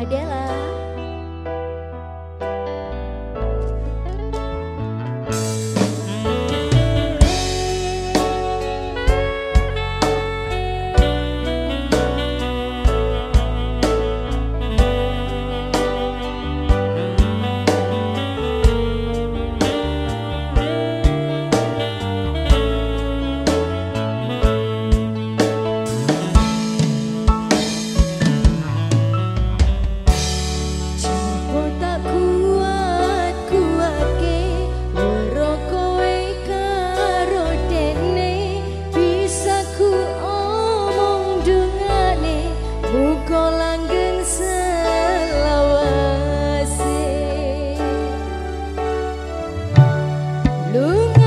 adalah Look